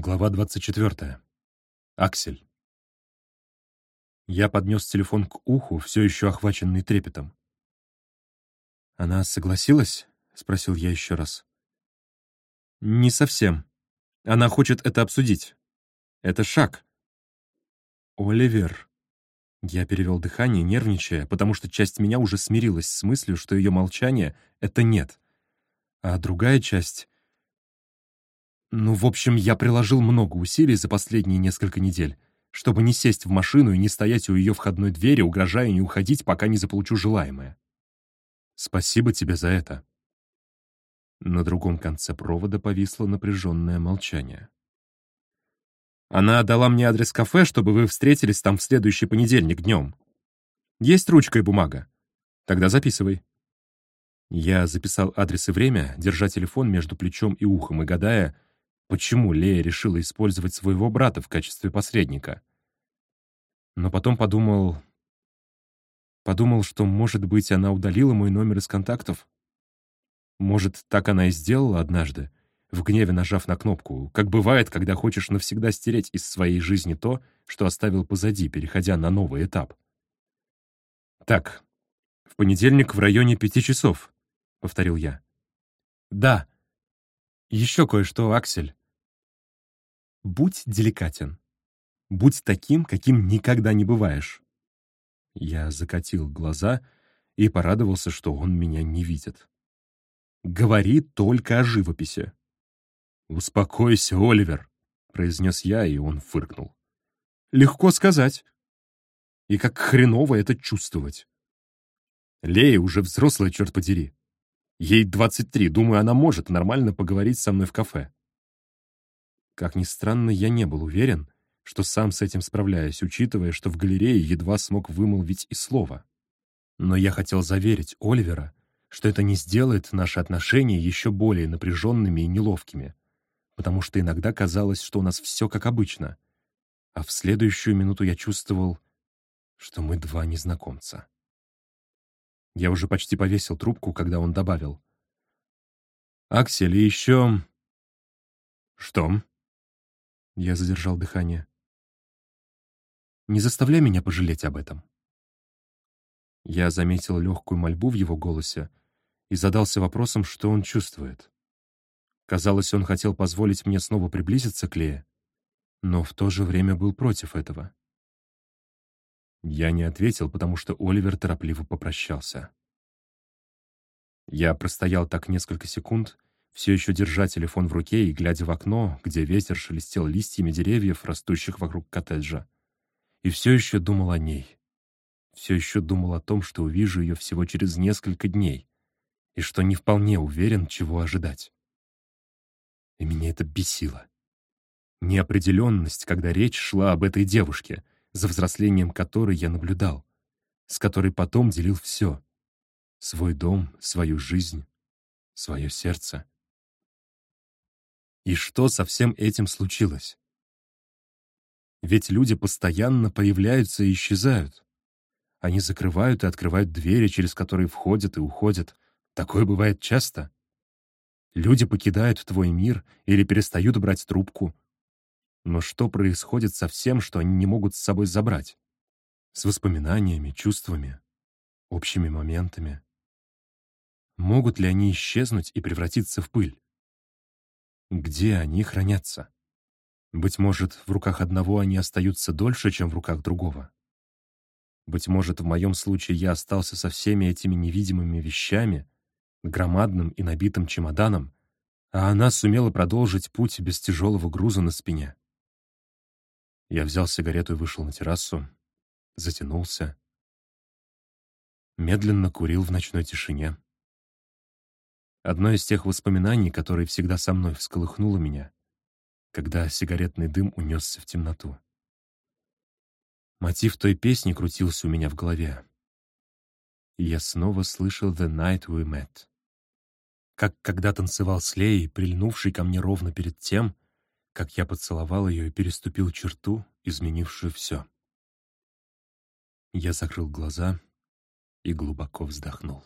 Глава 24. Аксель. Я поднес телефон к уху, все еще охваченный трепетом. «Она согласилась?» — спросил я еще раз. «Не совсем. Она хочет это обсудить. Это шаг». «Оливер». Я перевел дыхание, нервничая, потому что часть меня уже смирилась с мыслью, что ее молчание — это нет. А другая часть ну, в общем, я приложил много усилий за последние несколько недель, чтобы не сесть в машину и не стоять у ее входной двери, угрожая не уходить, пока не заполучу желаемое. Спасибо тебе за это. На другом конце провода повисло напряженное молчание. Она дала мне адрес кафе, чтобы вы встретились там в следующий понедельник днем. Есть ручка и бумага? Тогда записывай. Я записал адрес и время, держа телефон между плечом и ухом и гадая, почему Лея решила использовать своего брата в качестве посредника. Но потом подумал... Подумал, что, может быть, она удалила мой номер из контактов. Может, так она и сделала однажды, в гневе нажав на кнопку, как бывает, когда хочешь навсегда стереть из своей жизни то, что оставил позади, переходя на новый этап. «Так, в понедельник в районе пяти часов», — повторил я. «Да. Еще кое-что, Аксель. Будь деликатен. Будь таким, каким никогда не бываешь. Я закатил глаза и порадовался, что он меня не видит. Говори только о живописи. «Успокойся, Оливер», — произнес я, и он фыркнул. «Легко сказать. И как хреново это чувствовать. Лея уже взрослая, черт подери. Ей 23, думаю, она может нормально поговорить со мной в кафе. Как ни странно, я не был уверен, что сам с этим справляюсь, учитывая, что в галерее едва смог вымолвить и слова. Но я хотел заверить Оливера, что это не сделает наши отношения еще более напряженными и неловкими, потому что иногда казалось, что у нас все как обычно, а в следующую минуту я чувствовал, что мы два незнакомца. Я уже почти повесил трубку, когда он добавил. «Аксель, и еще...» «Что?» Я задержал дыхание. «Не заставляй меня пожалеть об этом». Я заметил легкую мольбу в его голосе и задался вопросом, что он чувствует. Казалось, он хотел позволить мне снова приблизиться к Лее, но в то же время был против этого. Я не ответил, потому что Оливер торопливо попрощался. Я простоял так несколько секунд, все еще держа телефон в руке и глядя в окно, где ветер шелестел листьями деревьев, растущих вокруг коттеджа. И все еще думал о ней. Все еще думал о том, что увижу ее всего через несколько дней, и что не вполне уверен, чего ожидать. И меня это бесило. Неопределенность, когда речь шла об этой девушке, за взрослением которой я наблюдал, с которой потом делил все — свой дом, свою жизнь, свое сердце. И что со всем этим случилось? Ведь люди постоянно появляются и исчезают. Они закрывают и открывают двери, через которые входят и уходят. Такое бывает часто. Люди покидают твой мир или перестают брать трубку. Но что происходит со всем, что они не могут с собой забрать? С воспоминаниями, чувствами, общими моментами. Могут ли они исчезнуть и превратиться в пыль? Где они хранятся? Быть может, в руках одного они остаются дольше, чем в руках другого. Быть может, в моем случае я остался со всеми этими невидимыми вещами, громадным и набитым чемоданом, а она сумела продолжить путь без тяжелого груза на спине. Я взял сигарету и вышел на террасу, затянулся, медленно курил в ночной тишине. Одно из тех воспоминаний, которые всегда со мной всколыхнуло меня, когда сигаретный дым унесся в темноту. Мотив той песни крутился у меня в голове. И я снова слышал «The Night We Met». Как когда танцевал с Леей, прильнувший ко мне ровно перед тем, как я поцеловал ее и переступил черту, изменившую все. Я закрыл глаза и глубоко вздохнул.